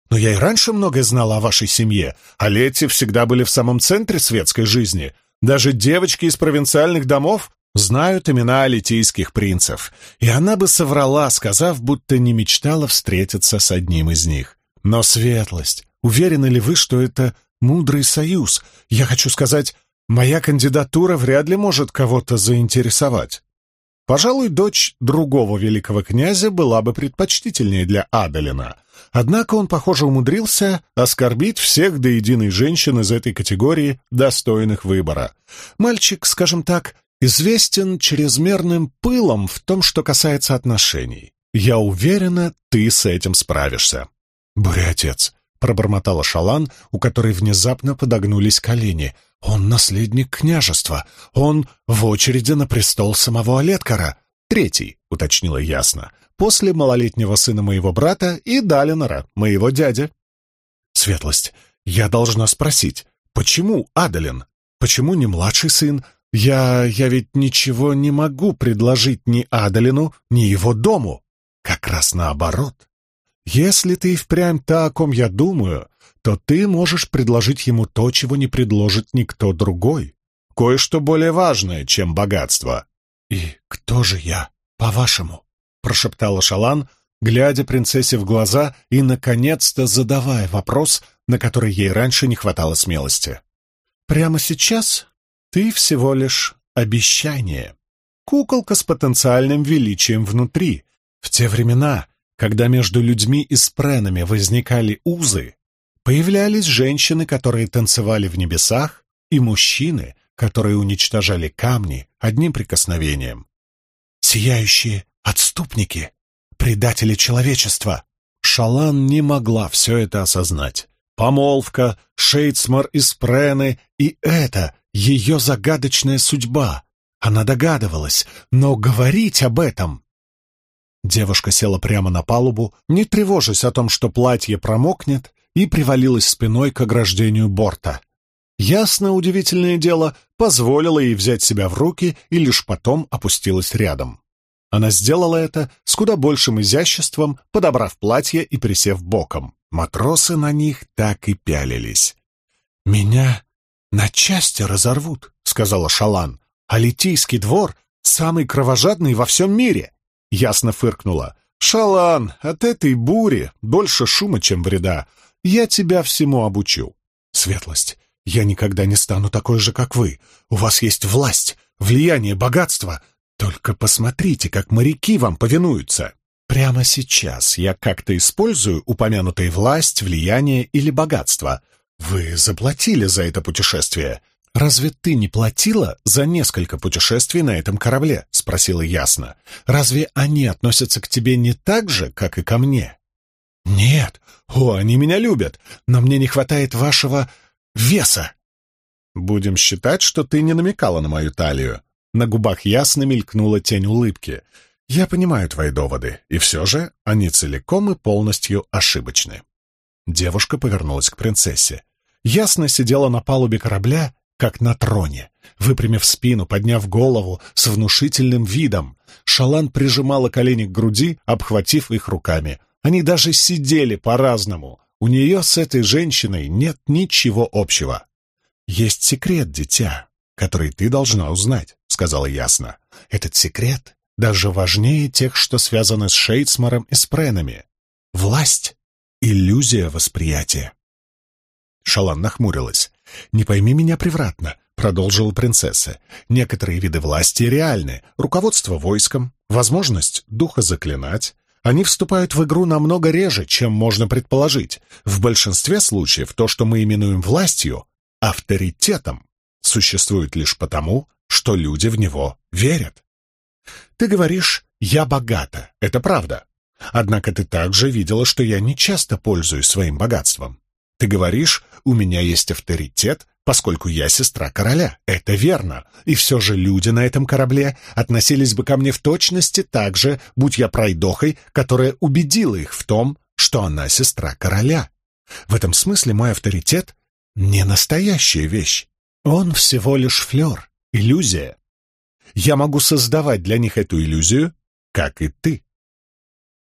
но я и раньше многое знала о вашей семье, а Летти всегда были в самом центре светской жизни. Даже девочки из провинциальных домов знают имена литийских принцев, и она бы соврала, сказав, будто не мечтала встретиться с одним из них. Но светлость, уверены ли вы, что это мудрый союз? Я хочу сказать, моя кандидатура вряд ли может кого-то заинтересовать. Пожалуй, дочь другого великого князя была бы предпочтительнее для Адалина. Однако он, похоже, умудрился оскорбить всех до единой женщин из этой категории, достойных выбора. Мальчик, скажем так, известен чрезмерным пылом в том, что касается отношений. Я уверена, ты с этим справишься. Буря отец, пробормотала Шалан, у которой внезапно подогнулись колени. Он наследник княжества. Он в очереди на престол самого Олеткара. Третий, уточнила ясно, после малолетнего сына моего брата и Далинора, моего дяди. Светлость, я должна спросить, почему Адалин? Почему не младший сын, я... я ведь ничего не могу предложить ни Адалину, ни его дому. Как раз наоборот. Если ты впрямь та, о ком я думаю, то ты можешь предложить ему то, чего не предложит никто другой. Кое-что более важное, чем богатство. «И кто же я, по-вашему?» — прошептала Шалан, глядя принцессе в глаза и, наконец-то, задавая вопрос, на который ей раньше не хватало смелости. «Прямо сейчас ты всего лишь обещание. Куколка с потенциальным величием внутри. В те времена, когда между людьми и спренами возникали узы, появлялись женщины, которые танцевали в небесах, и мужчины, которые уничтожали камни одним прикосновением. Сияющие отступники, предатели человечества. Шалан не могла все это осознать. Помолвка, Шейцмар и Спрены, и это ее загадочная судьба. Она догадывалась, но говорить об этом... Девушка села прямо на палубу, не тревожась о том, что платье промокнет, и привалилась спиной к ограждению борта. Ясно удивительное дело, позволила ей взять себя в руки и лишь потом опустилась рядом. Она сделала это с куда большим изяществом, подобрав платье и присев боком. Матросы на них так и пялились. «Меня «На части разорвут», — сказала Шалан. «А Литийский двор самый кровожадный во всем мире!» Ясно фыркнула. «Шалан, от этой бури больше шума, чем вреда. Я тебя всему обучу». «Светлость, я никогда не стану такой же, как вы. У вас есть власть, влияние, богатство. Только посмотрите, как моряки вам повинуются. Прямо сейчас я как-то использую упомянутые власть, влияние или богатство. Вы заплатили за это путешествие. «Разве ты не платила за несколько путешествий на этом корабле?» — спросила ясно. «Разве они относятся к тебе не так же, как и ко мне?» «Нет. О, они меня любят, но мне не хватает вашего веса». «Будем считать, что ты не намекала на мою талию». На губах ясно мелькнула тень улыбки. «Я понимаю твои доводы, и все же они целиком и полностью ошибочны». Девушка повернулась к принцессе. Ясно сидела на палубе корабля как на троне. Выпрямив спину, подняв голову с внушительным видом, Шалан прижимала колени к груди, обхватив их руками. Они даже сидели по-разному. У нее с этой женщиной нет ничего общего. «Есть секрет, дитя, который ты должна узнать», — сказала ясно. «Этот секрет даже важнее тех, что связаны с Шейцмаром и с Пренами. Власть — иллюзия восприятия». Шалан нахмурилась. «Не пойми меня превратно», — продолжила принцесса. «Некоторые виды власти реальны. Руководство войском, возможность духа заклинать. Они вступают в игру намного реже, чем можно предположить. В большинстве случаев то, что мы именуем властью, авторитетом, существует лишь потому, что люди в него верят. Ты говоришь «я богата», это правда. Однако ты также видела, что я не часто пользуюсь своим богатством. Ты говоришь, у меня есть авторитет, поскольку я сестра короля. Это верно. И все же люди на этом корабле относились бы ко мне в точности так же, будь я пройдохой, которая убедила их в том, что она сестра короля. В этом смысле мой авторитет — не настоящая вещь. Он всего лишь флер, иллюзия. Я могу создавать для них эту иллюзию, как и ты.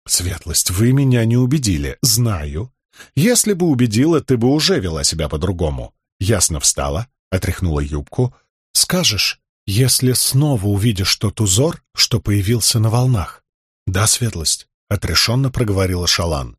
Светлость, вы меня не убедили, знаю, если бы убедила, ты бы уже вела себя по-другому. Ясно встала, отряхнула юбку. Скажешь, если снова увидишь тот узор, что появился на волнах. Да, светлость, отрешенно проговорила Шалан.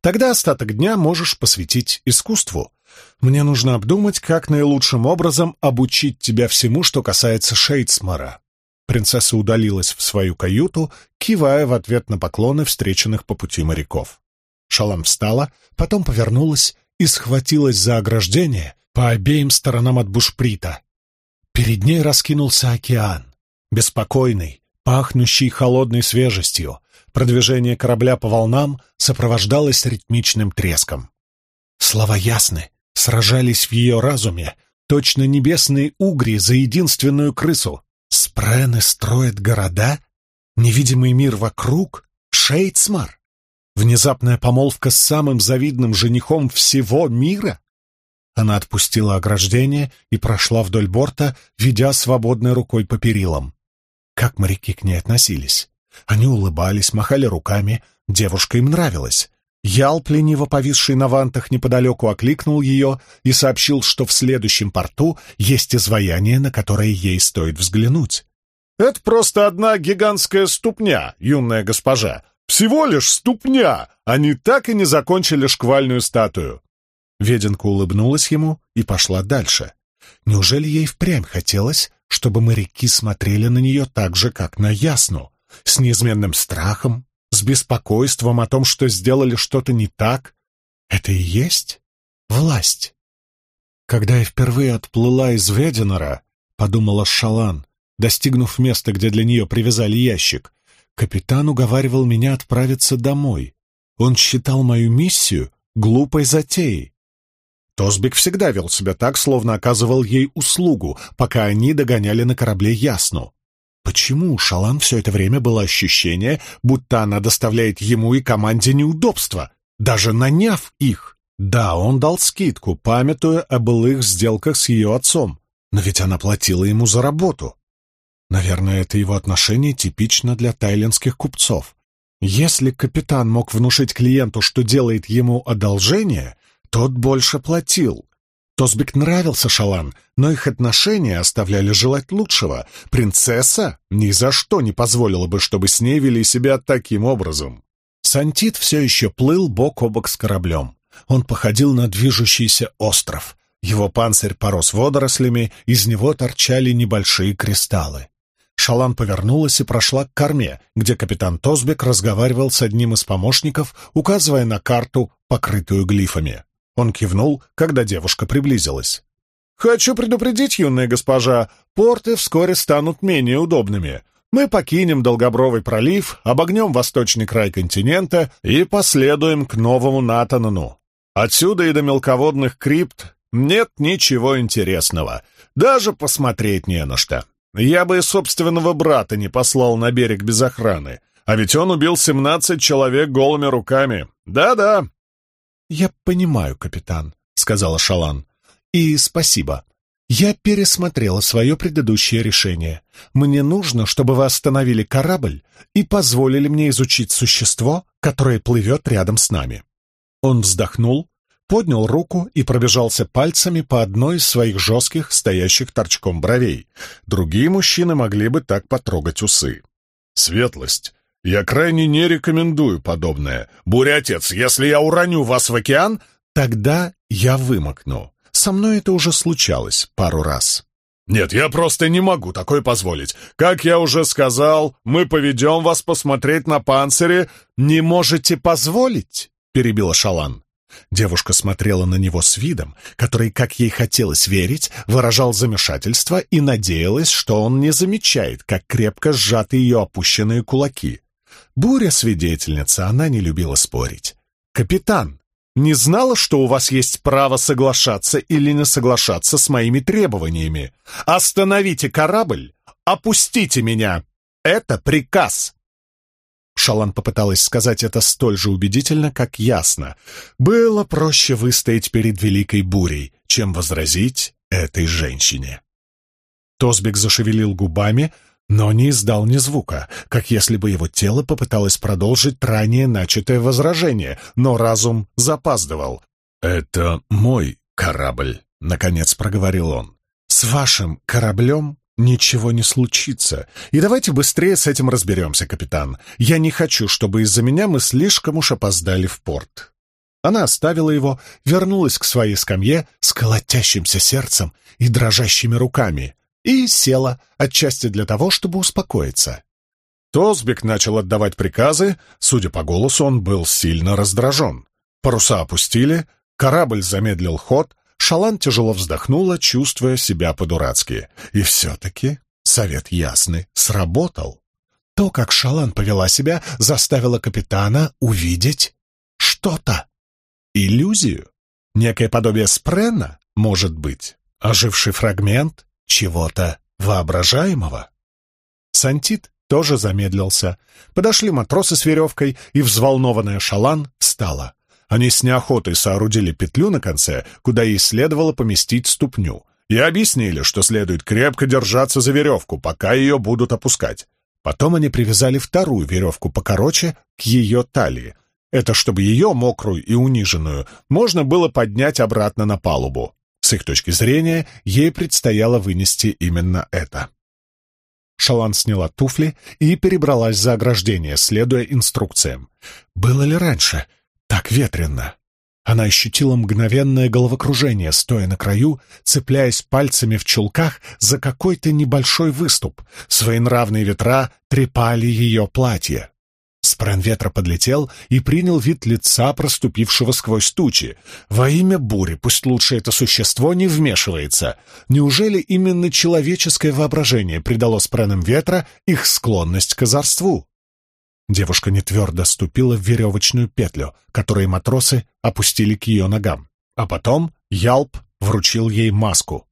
Тогда остаток дня можешь посвятить искусству. Мне нужно обдумать, как наилучшим образом обучить тебя всему, что касается Шейдсмара. Принцесса удалилась в свою каюту, кивая в ответ на поклоны встреченных по пути моряков. Шалам встала, потом повернулась и схватилась за ограждение по обеим сторонам от бушприта. Перед ней раскинулся океан, беспокойный, пахнущий холодной свежестью. Продвижение корабля по волнам сопровождалось ритмичным треском. Слова ясны, сражались в ее разуме, точно небесные угри за единственную крысу. Спрены строят города? Невидимый мир вокруг? Шейцмар? Внезапная помолвка с самым завидным женихом всего мира? Она отпустила ограждение и прошла вдоль борта, ведя свободной рукой по перилам. Как моряки к ней относились? Они улыбались, махали руками. Девушка им нравилась. Ялп, лениво повисший на вантах неподалеку, окликнул ее и сообщил, что в следующем порту есть изваяние, на которое ей стоит взглянуть. «Это просто одна гигантская ступня, юная госпожа. Всего лишь ступня! Они так и не закончили шквальную статую!» Веденка улыбнулась ему и пошла дальше. Неужели ей впрямь хотелось, чтобы моряки смотрели на нее так же, как на Ясну, с неизменным страхом, с беспокойством о том, что сделали что-то не так? Это и есть власть. Когда я впервые отплыла из Веденера, подумала Шалан, достигнув места, где для нее привязали ящик, Капитан уговаривал меня отправиться домой. Он считал мою миссию глупой затеей. Тосбик всегда вел себя так, словно оказывал ей услугу, пока они догоняли на корабле Ясну. Почему у Шалан все это время было ощущение, будто она доставляет ему и команде неудобства, даже наняв их? Да, он дал скидку, памятуя о былых сделках с ее отцом, но ведь она платила ему за работу. Наверное, это его отношение типично для тайлинских купцов. Если капитан мог внушить клиенту, что делает ему одолжение, тот больше платил. Тосбик нравился Шалан, но их отношения оставляли желать лучшего. Принцесса ни за что не позволила бы, чтобы с ней вели себя таким образом. Сантит все еще плыл бок о бок с кораблем. Он походил на движущийся остров. Его панцирь порос водорослями, из него торчали небольшие кристаллы. Шалан повернулась и прошла к корме, где капитан Тосбек разговаривал с одним из помощников, указывая на карту, покрытую глифами. Он кивнул, когда девушка приблизилась. «Хочу предупредить, юная госпожа, порты вскоре станут менее удобными. Мы покинем Долгобровый пролив, обогнем восточный край континента и последуем к новому Натанану. Отсюда и до мелководных крипт нет ничего интересного. Даже посмотреть не на что. Я бы и собственного брата не послал на берег без охраны. А ведь он убил семнадцать человек голыми руками. Да-да. «Я понимаю, капитан», — сказала Шалан. «И спасибо. Я пересмотрела свое предыдущее решение. Мне нужно, чтобы вы остановили корабль и позволили мне изучить существо, которое плывет рядом с нами». Он вздохнул, поднял руку и пробежался пальцами по одной из своих жестких, стоящих торчком бровей. Другие мужчины могли бы так потрогать усы. «Светлость, я крайне не рекомендую подобное. Буря-отец, если я уроню вас в океан, тогда я вымокну. Со мной это уже случалось пару раз». «Нет, я просто не могу такое позволить. Как я уже сказал, мы поведем вас посмотреть на панцире». «Не можете позволить?» — перебила Шалан. Девушка смотрела на него с видом, который, как ей хотелось верить, выражал замешательство и надеялась, что он не замечает, как крепко сжаты ее опущенные кулаки. Буря-свидетельница, она не любила спорить. «Капитан, не знала, что у вас есть право соглашаться или не соглашаться с моими требованиями. Остановите корабль, опустите меня. Это приказ!» Шалан попыталась сказать это столь же убедительно, как ясно. Было проще выстоять перед великой бурей, чем возразить этой женщине. Тосбек зашевелил губами, но не издал ни звука, как если бы его тело попыталось продолжить ранее начатое возражение, но разум запаздывал. «Это мой корабль», — наконец проговорил он. «С вашим кораблем «Ничего не случится. И давайте быстрее с этим разберемся, капитан. Я не хочу, чтобы из-за меня мы слишком уж опоздали в порт». Она оставила его, вернулась к своей скамье с колотящимся сердцем и дрожащими руками и села, отчасти для того, чтобы успокоиться. Тосбек начал отдавать приказы, судя по голосу, он был сильно раздражен. Паруса опустили, корабль замедлил ход, Шалан тяжело вздохнула, чувствуя себя по-дурацки. И все-таки совет ясный сработал. То, как Шалан повела себя, заставило капитана увидеть что-то. Иллюзию. Некое подобие спрена, может быть. Оживший фрагмент чего-то воображаемого. Сантит тоже замедлился. Подошли матросы с веревкой, и взволнованная Шалан встала. Они с неохотой соорудили петлю на конце, куда ей следовало поместить ступню, и объяснили, что следует крепко держаться за веревку, пока ее будут опускать. Потом они привязали вторую веревку покороче к ее талии. Это чтобы ее, мокрую и униженную, можно было поднять обратно на палубу. С их точки зрения, ей предстояло вынести именно это. Шалан сняла туфли и перебралась за ограждение, следуя инструкциям. Было ли раньше? Так ветрено. Она ощутила мгновенное головокружение, стоя на краю, цепляясь пальцами в чулках за какой-то небольшой выступ. Своенравные ветра трепали ее платье. Спрен ветра подлетел и принял вид лица, проступившего сквозь тучи. Во имя бури, пусть лучше это существо не вмешивается. Неужели именно человеческое воображение придало спренам ветра их склонность к озорству? Девушка нетвердо ступила в веревочную петлю, которую матросы опустили к ее ногам. А потом Ялп вручил ей маску.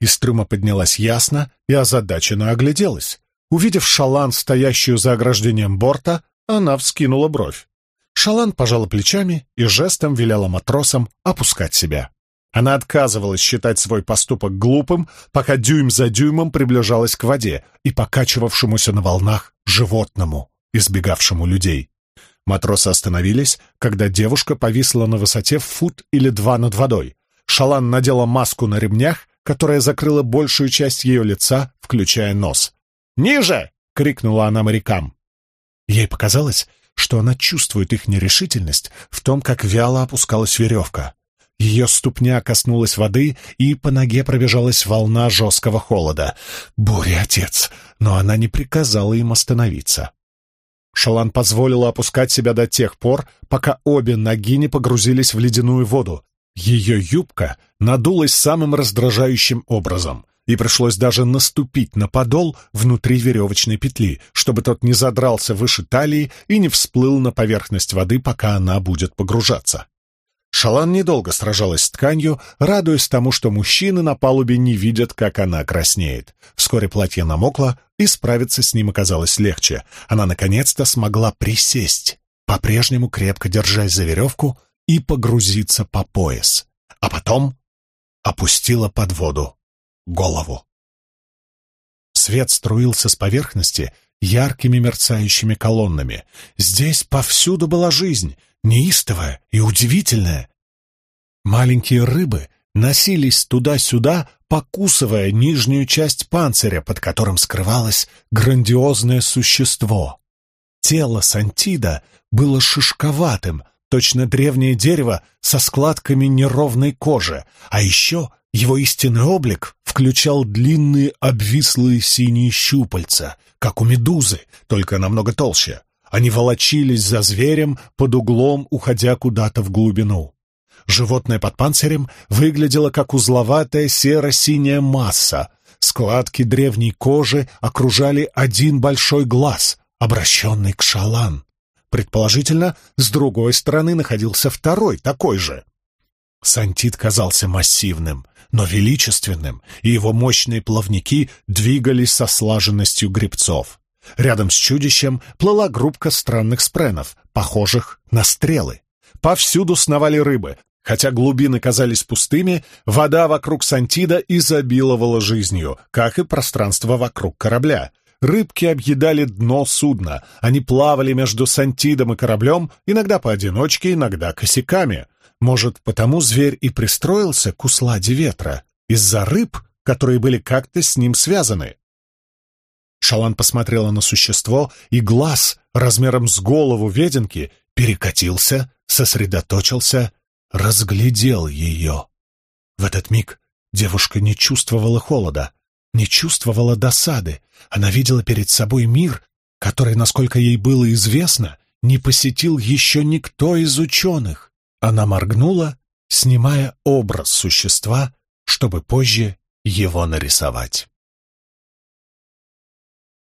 Из трюма поднялась ясно и озадаченно огляделась. Увидев шалан, стоящую за ограждением борта, она вскинула бровь. Шалан пожала плечами и жестом велела матросам опускать себя. Она отказывалась считать свой поступок глупым, пока дюйм за дюймом приближалась к воде и покачивавшемуся на волнах животному избегавшему людей. Матросы остановились, когда девушка повисла на высоте в фут или два над водой. Шалан надела маску на ремнях, которая закрыла большую часть ее лица, включая нос. «Ниже!» — крикнула она морякам. Ей показалось, что она чувствует их нерешительность в том, как вяло опускалась веревка. Ее ступня коснулась воды, и по ноге пробежалась волна жесткого холода. Буря, отец! Но она не приказала им остановиться. Шалан позволила опускать себя до тех пор, пока обе ноги не погрузились в ледяную воду. Ее юбка надулась самым раздражающим образом, и пришлось даже наступить на подол внутри веревочной петли, чтобы тот не задрался выше талии и не всплыл на поверхность воды, пока она будет погружаться. Шалан недолго сражалась с тканью, радуясь тому, что мужчины на палубе не видят, как она краснеет. Вскоре платье намокло, и справиться с ним оказалось легче. Она наконец-то смогла присесть, по-прежнему крепко держась за веревку, и погрузиться по пояс. А потом опустила под воду голову. Свет струился с поверхности яркими мерцающими колоннами. Здесь повсюду была жизнь, неистовая и удивительная. Маленькие рыбы носились туда-сюда, покусывая нижнюю часть панциря, под которым скрывалось грандиозное существо. Тело Сантида было шишковатым, точно древнее дерево со складками неровной кожи, а еще его истинный облик включал длинные обвислые синие щупальца, как у медузы, только намного толще. Они волочились за зверем под углом, уходя куда-то в глубину. Животное под панцирем выглядело как узловатая серо-синяя масса. Складки древней кожи окружали один большой глаз, обращенный к шалан. Предположительно, с другой стороны находился второй, такой же. Сантит казался массивным, но величественным, и его мощные плавники двигались со слаженностью грибцов. Рядом с чудищем плыла группка странных спренов, похожих на стрелы. Повсюду сновали рыбы. Хотя глубины казались пустыми, вода вокруг Сантида изобиловала жизнью, как и пространство вокруг корабля. Рыбки объедали дно судна. Они плавали между Сантидом и кораблем, иногда поодиночке, иногда косяками. Может, потому зверь и пристроился к усладе ветра? Из-за рыб, которые были как-то с ним связаны. Шалан посмотрела на существо, и глаз, размером с голову веденки, перекатился, сосредоточился, разглядел ее. В этот миг девушка не чувствовала холода, не чувствовала досады. Она видела перед собой мир, который, насколько ей было известно, не посетил еще никто из ученых. Она моргнула, снимая образ существа, чтобы позже его нарисовать.